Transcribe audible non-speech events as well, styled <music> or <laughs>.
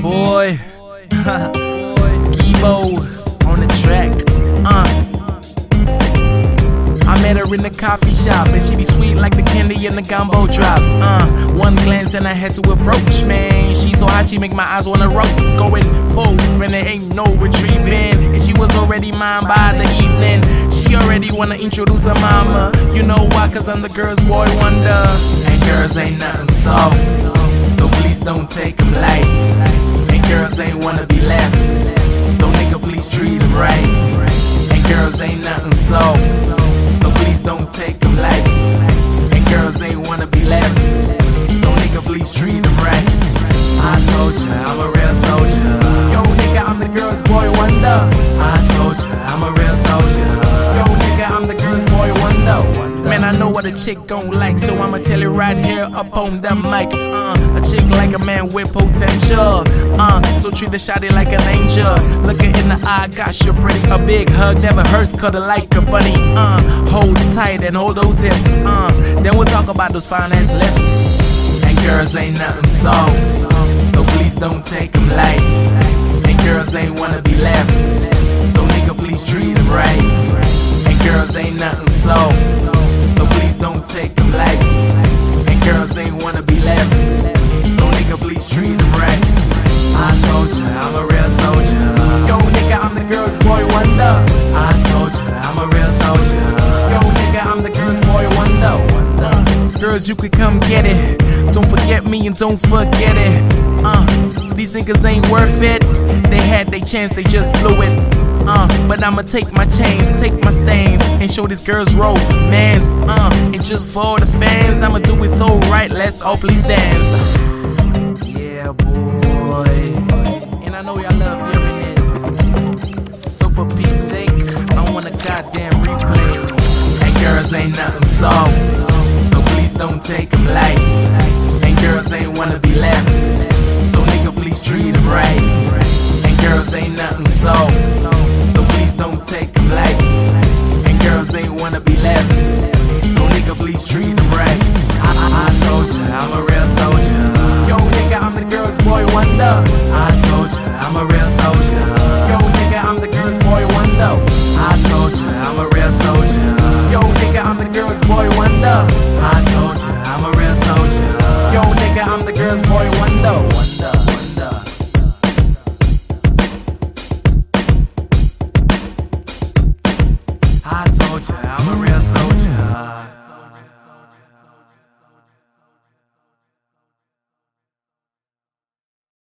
Boy. <laughs> Skibo on the track. Uh. I met her in the coffee shop and she be sweet like the candy in the gumbo drops. Uh, one glance and I had to approach, man. She so hot she make my eyes wanna roast. Going full and there ain't no retrieving. And she was already mine by the evening. She already wanna introduce her mama. You know why? Cause I'm the girl's boy wonder. And girls ain't nothing soft, so please don't take them light. And girls ain't wanna be left, so nigga please treat them right. And girls ain't nothing soft. So please don't take them light. And girls ain't wanna be left. So nigga, please treat them right. I told ya, I'm a real soldier. Yo, nigga, I'm the girl's boy wonder. I told ya, I'm a real soldier. I know what a chick gon' like, so I'ma tell it right here up on the mic. Uh, a chick like a man with potential. Uh, so treat the shotty like an angel. Look her in the eye, gosh, you're pretty. A big hug never hurts, cuddle like a bunny. Uh, hold tight and hold those hips. Uh, then we'll talk about those fine ass lips. And girls ain't nothing soft, so please don't take them light. And girls ain't wanna be left, so nigga, please treat them right. And girls ain't nothing soft, don't take them light. And girls ain't wanna be left, so nigga, please treat them right. I told ya, I'm a real soldier. Yo, nigga, I'm the girl's boy wonder. I told ya, I'm a real soldier. Yo, nigga, I'm the girl's boy wonder. Girls, you could come get it. Don't forget me and don't forget it. Uh, these niggas ain't worth it. They had their chance, they just blew it. Uh, but I'ma take my chains, take my stains, show these girls romance. Uh, and just for the fans, I'ma do it so right. Let's all please dance. Yeah, boy. And I know y'all love hearing it. So for Pete's sake, I want a goddamn replay. And girls ain't nothing soft, so please don't take them light. And girls ain't wanna be left, girls ain't wanna be left, so nigga please treat them right. I, I, I told ya, I'm a real soldier. Yo, nigga, I'm the girl's boy wonder. I told ya, I'm a real soldier. Yo, nigga, I'm the girl's boy wonder. I told ya, I'm a real soldier. Yo, nigga, I'm the girl's boy wonder. I told ya, I'm a real soldier. Yo, nigga, I'm the girl's boy wonder.